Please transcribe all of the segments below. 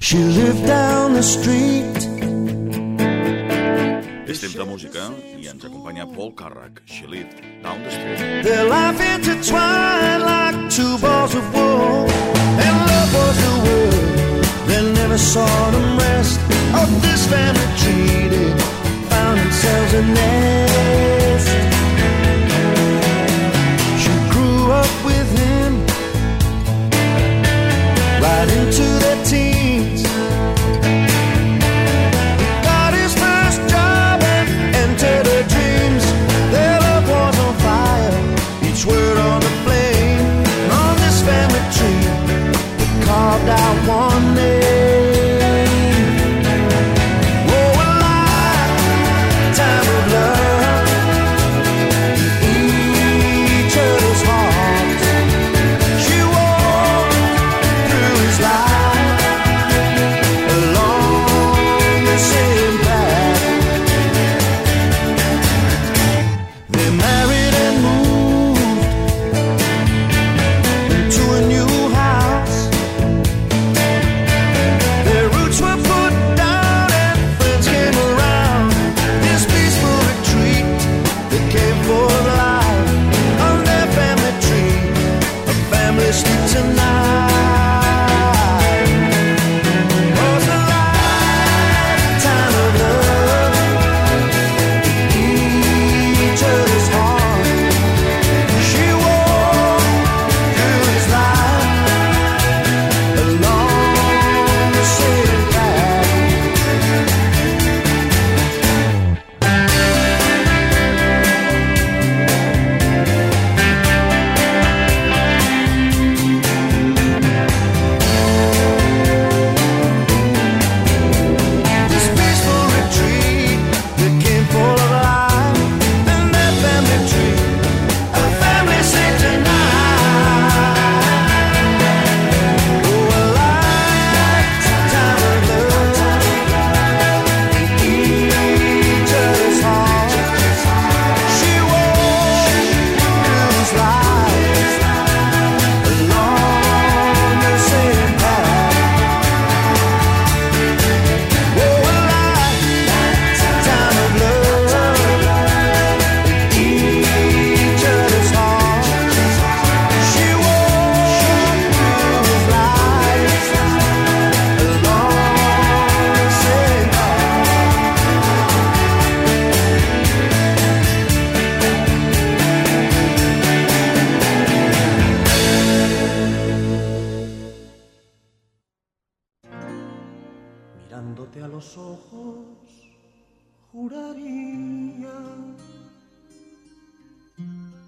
She lived down the street. És temps de música i ens acompanya Paul Carrack. She lived down the street. Their life intertwined like two balls of wool. And love was the word that never saw them rest. Oh, this family treated, found themselves a nest. She grew up with him right into their teens.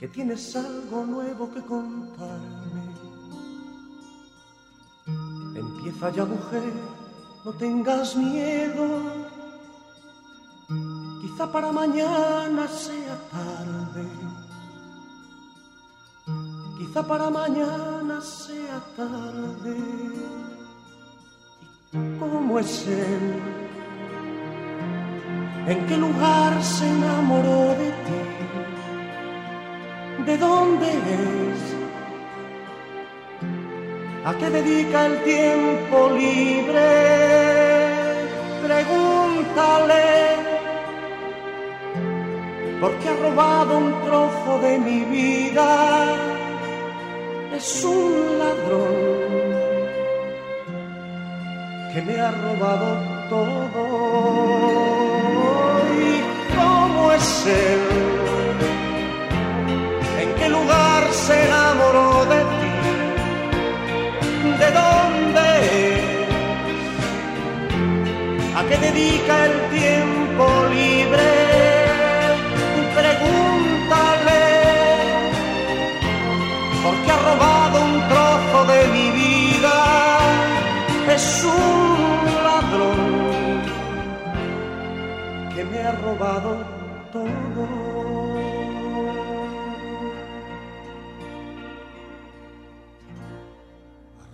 Que tienes algo nuevo que contarme. Empieza ya, mujer, no tengas miedo. Quizá para mañana sea tarde. Quizá para mañana sea tarde. ¿Cómo es él? ¿En qué lugar se enamoró de ti? ¿De dónde es? ¿A qué dedica el tiempo libre? Pregúntale. Porque ha robado un trozo de mi vida. Es un ladrón que me ha robado todo. ¿Y cómo es él? Dedica el tiempo libre? Pregúntale, porque ha robado un trozo de mi vida es un ladrón que me ha robado todo.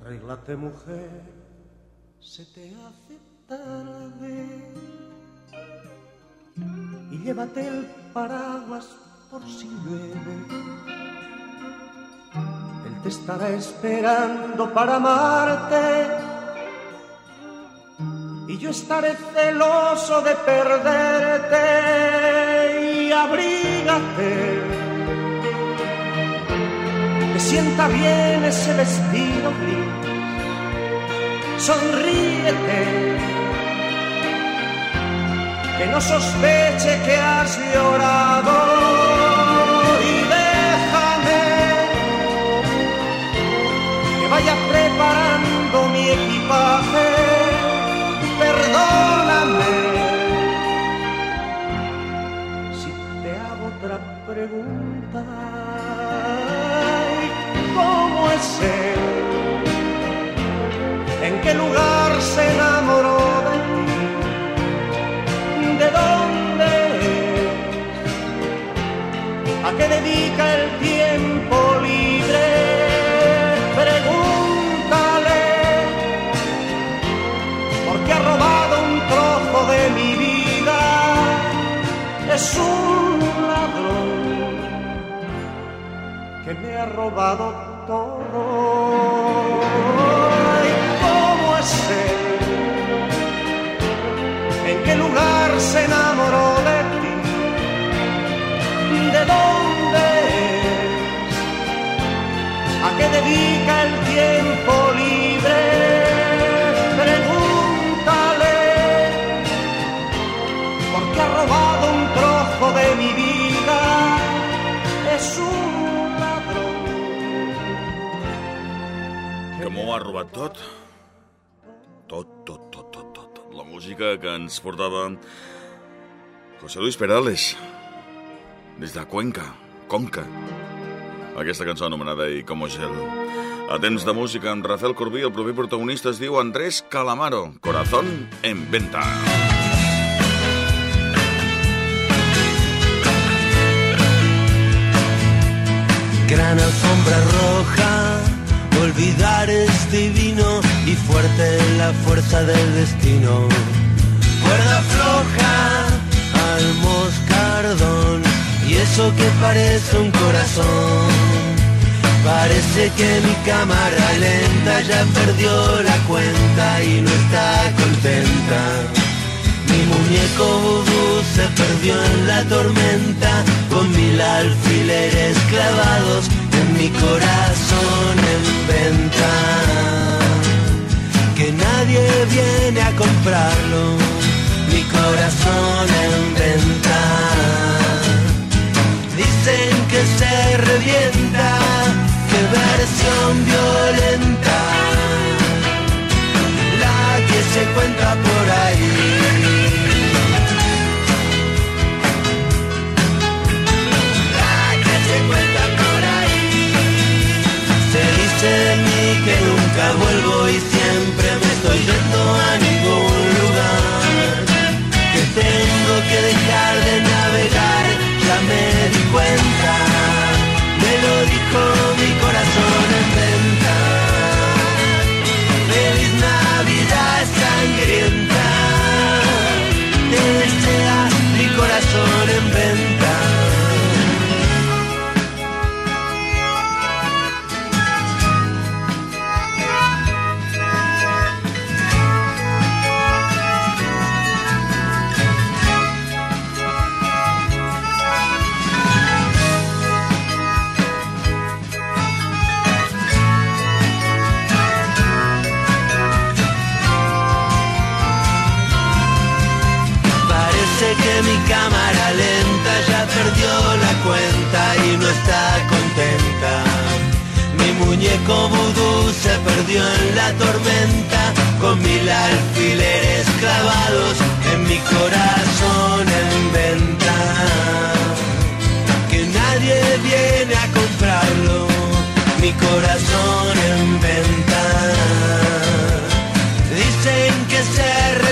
Arréglate mujer, se te hace tarde y llévate el paraguas por si llueve. Él te estará esperando para amarte y yo estaré celoso de perderte y abrígate. Que sienta bien ese vestido gris, sonríete. Que no sospeche que has llorado y déjame que vaya preparando mi equipaje perdóname si te hago otra pregunta. ¿Cómo es él? ¿En qué lugar se el tiempo libre? Pregúntale porque ha robado un trozo de mi vida. Es un ladrón que me ha robado ha robat tot. Tot, tot, tot, tot, tot. La música que ens portava José Luis Perales, des de Cuenca, Conca. Aquesta cançó anomenada I como gel. A temps de música amb Rafael Corbí, el proper protagonista es diu Andrés Calamaro, Corazón en venta. Gran alfombra roja, olvidar es divino y fuerte la fuerza del destino. Cuerda floja al moscardón y eso que parece un corazón. Parece que mi cámara lenta ya perdió la cuenta y no está contenta. Mi muñeco vudú se perdió en la tormenta con mil alfileres clavados en mi corazón Que nadie viene a comprarlo, mi corazón en venta. Dicen que se revienta, que versión violenta, la que se cuenta por ahí. Corazón en venta.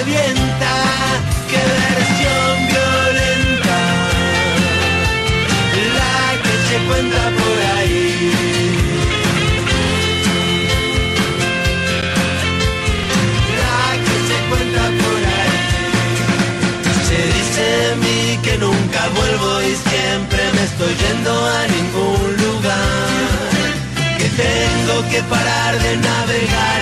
Revienta, que versión violenta, la que se cuenta por ahí. La que se cuenta por ahí. Se dice de mí que nunca vuelvo y siempre me estoy yendo a ningún lugar. Que tengo que parar de navegar,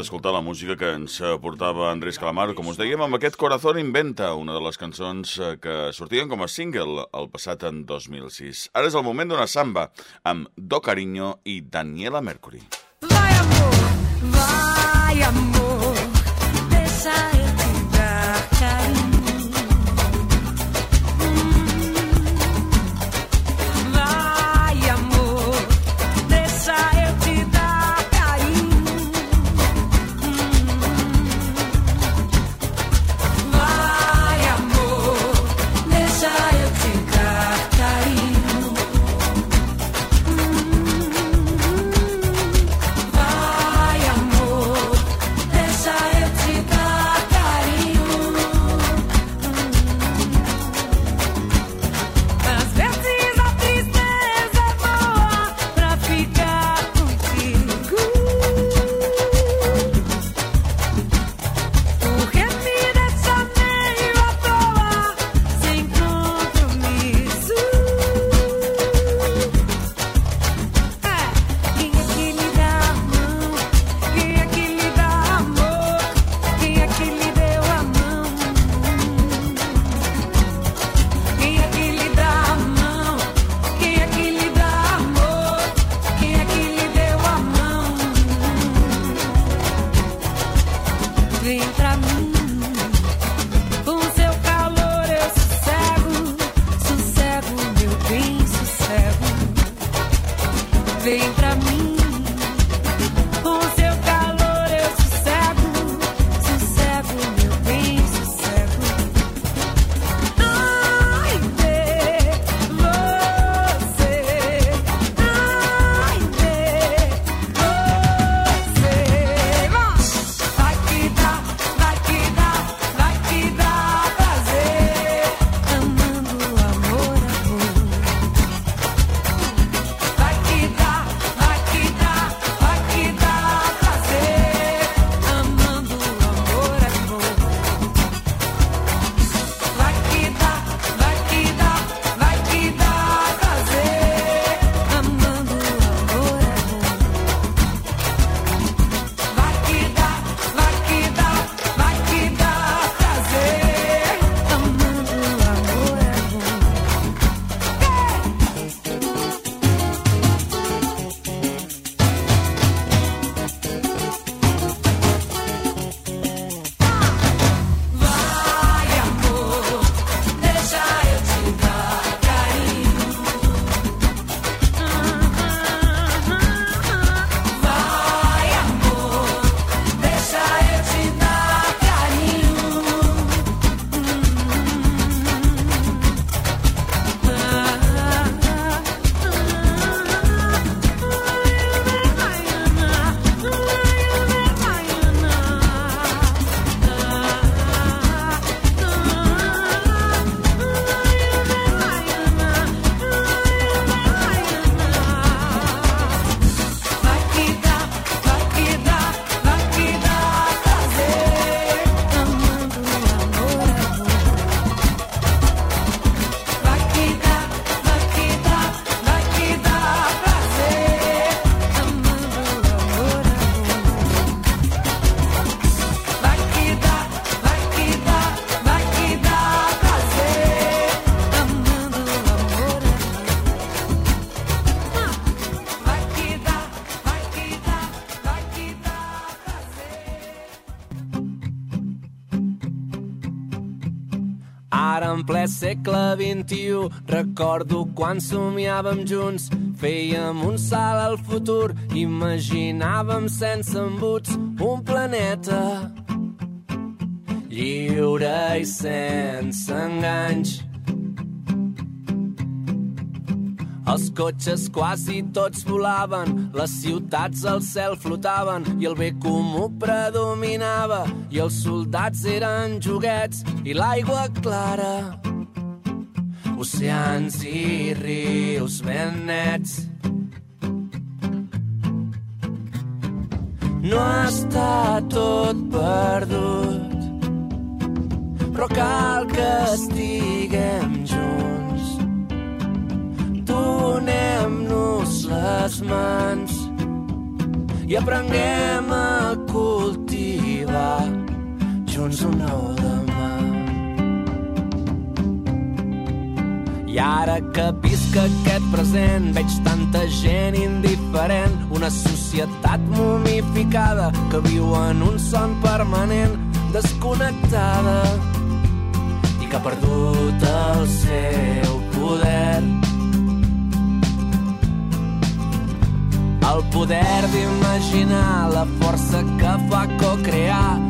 d'escoltar la música que ens portava Andrés Calamaro, com us dèiem, amb aquest Corazón Inventa, una de les cançons eh, que sortien com a single el passat en 2006. Ara és el moment d'una samba amb Do Cariño i Daniela Mercury. Vaya amor, vaya segle XXI. Recordo quan somiàvem junts, fèiem un salt al futur, imaginàvem sense embuts un planeta lliure i sense enganys. Els cotxes quasi tots volaven, les ciutats al cel flotaven i el bé comú predominava i els soldats eren joguets i l'aigua clara oceans i rius ben nets. No està tot perdut, però cal que estiguem junts. Donem-nos les mans i aprenguem a cultivar junts una demà. I ara que visc aquest present veig tanta gent indiferent, una societat momificada que viu en un son permanent, desconnectada i que ha perdut el seu poder. El poder d'imaginar la força que fa co-crear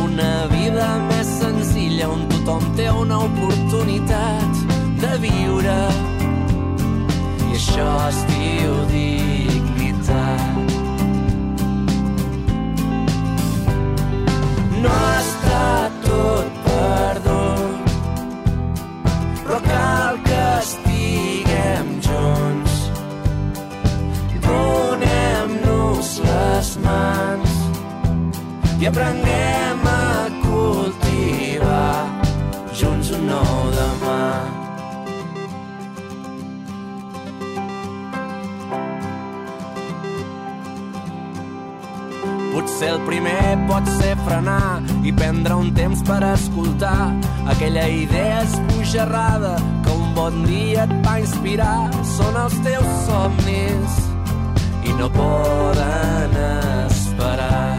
una vida més senzilla on tothom té una oportunitat de viure. I això es diu dignitat. No està tot perdut, però cal que estiguem junts. Donem-nos les mans i aprenguem Potser el primer pot ser frenar i prendre un temps per escoltar aquella idea esbojarrada que un bon dia et va inspirar. Són els teus somnis i no poden esperar.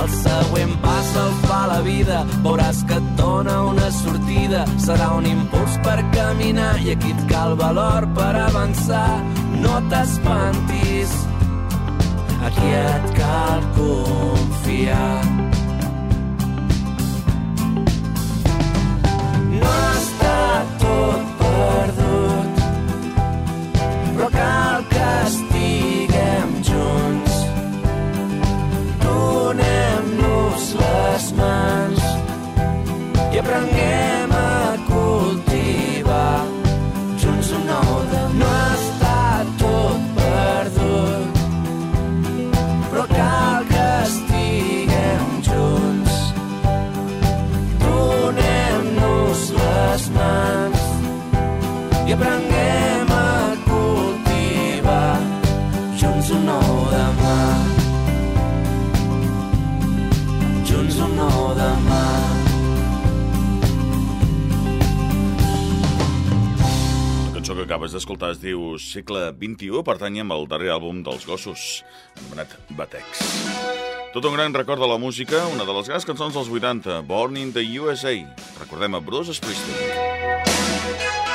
El següent pas el fa la vida, veuràs que et dona una sortida. Serà un impuls per caminar i aquí et cal valor per avançar. No t'espantis, aquí et cal confiar. No està tot perdut, però cal que estiguem junts. Donem-nos les mans i aprenguem junts un nou demà junts un nou demà cançó que acabes d'escoltar es diu XXI, pertany amb el darrer àlbum dels gossos, anomenat Batex. Tot un gran record de la música, una de les grans cançons dels 80, Born in the USA. Recordem a Bruce Springsteen.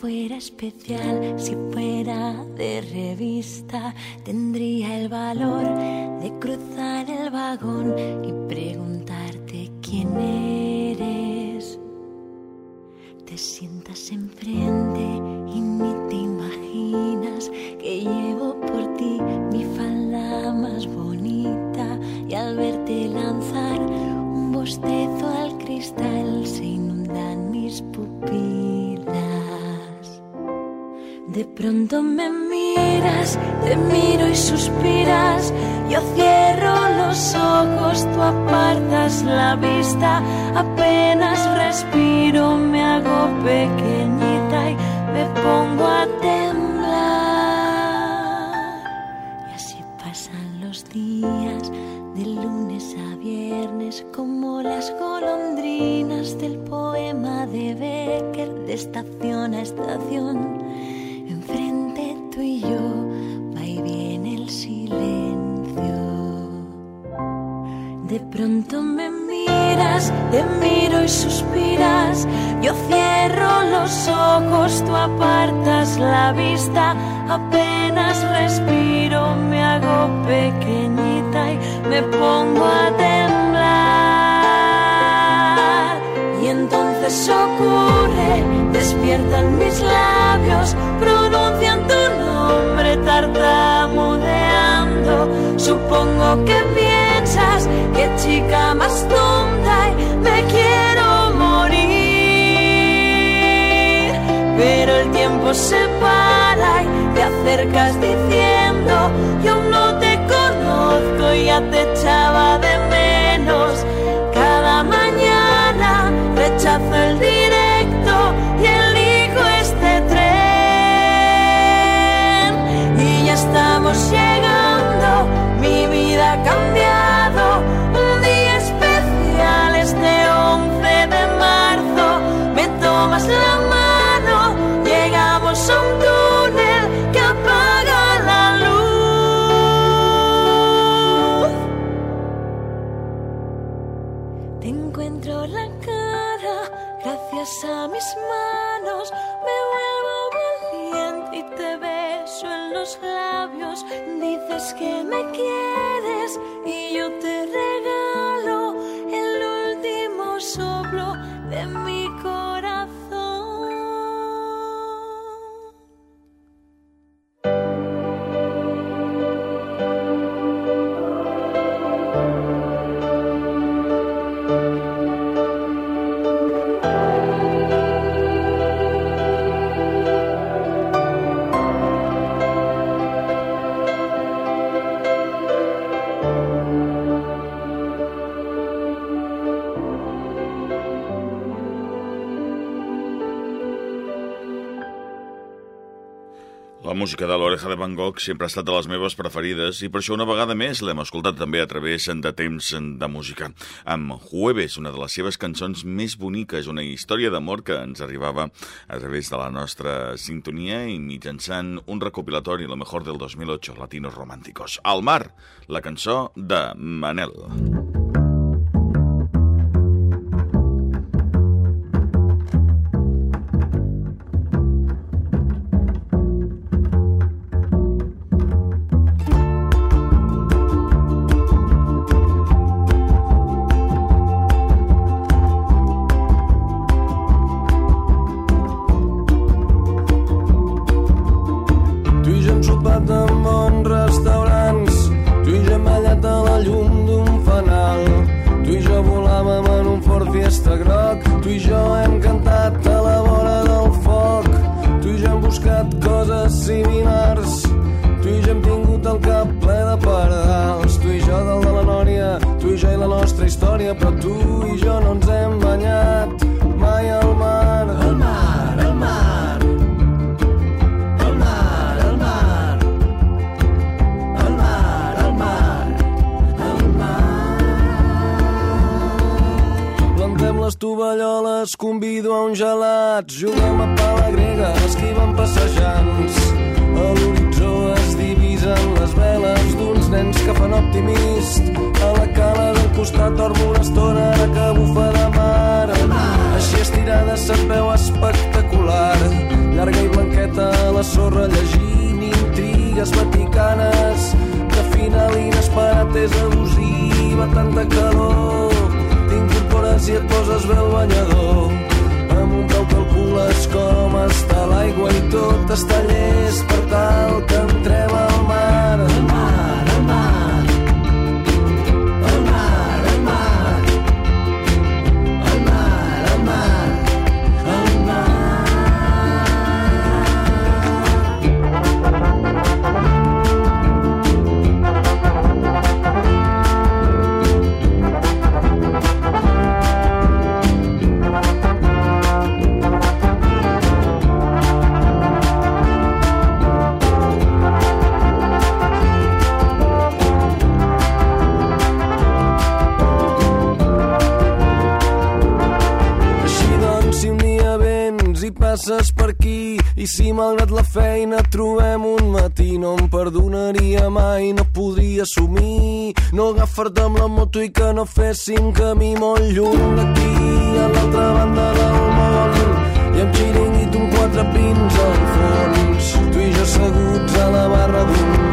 Fuera especial, si fuera de revista, tendría el valor de cruzar el vagón y preguntarte quién eres. Te sientas enfrente y ni te imaginas que llevo por ti mi falda más bonita y al verte lanzar un bostezo al cristal se inundan mis pupilas. De pronto me miras, te miro y suspiras. Yo cierro los ojos, tú apartas la vista. Apenas respiro, me hago pequeñita y me pongo a temblar. Y así pasan los días, de lunes a viernes, como las golondrinas del poema de Becker, de estación a estación. Y yo va viene el silencio. De pronto me miras, te miro y suspiras. Yo cierro los ojos, tú apartas la vista. Apenas respiro, me hago pequeñita y me pongo a temblar. Y entonces ocurre, despiertan mis labios, Supongo que piensas que chica más tonta y me quiero morir. Pero el tiempo se para y te acercas diciendo, yo no te conozco y ya te echaba de La música de l'Oreja de Van Gogh sempre ha estat de les meves preferides i per això una vegada més l'hem escoltat també a través de temps de música. Amb Jueves, una de les seves cançons més boniques, una història d'amor que ens arribava a través de la nostra sintonia i mitjançant un recopilatori, lo mejor del 2008, Latinos Románticos. Al mar, la cançó de Manel. Tu història, però tu i jo no ens hem banyat mai al mar. Al mar, al mar, al mar, al mar, al mar, al mar, al mar. Plantem les tovalloles, convido a un gelat, juguem a pala grega, esquivem passejants. A l'horitzó es divisen les veles d'uns nens que fan optimist. Costat dormo una estona ara que bufa de mar. Així estirada se't veu espectacular. Llarga i blanqueta a la sorra llegint intrigues vaticanes. De final inesperat és abusiva, tanta calor. T'incorpores i et poses bé el banyador. Amb un peu calcules com està l'aigua i tot està llest per tal que entrem fart amb la moto i que no féssim camí molt lluny. D'aquí a l'altra banda del món i amb xiringuit un quatre pins al fons. Tu i jo asseguts a la barra d'un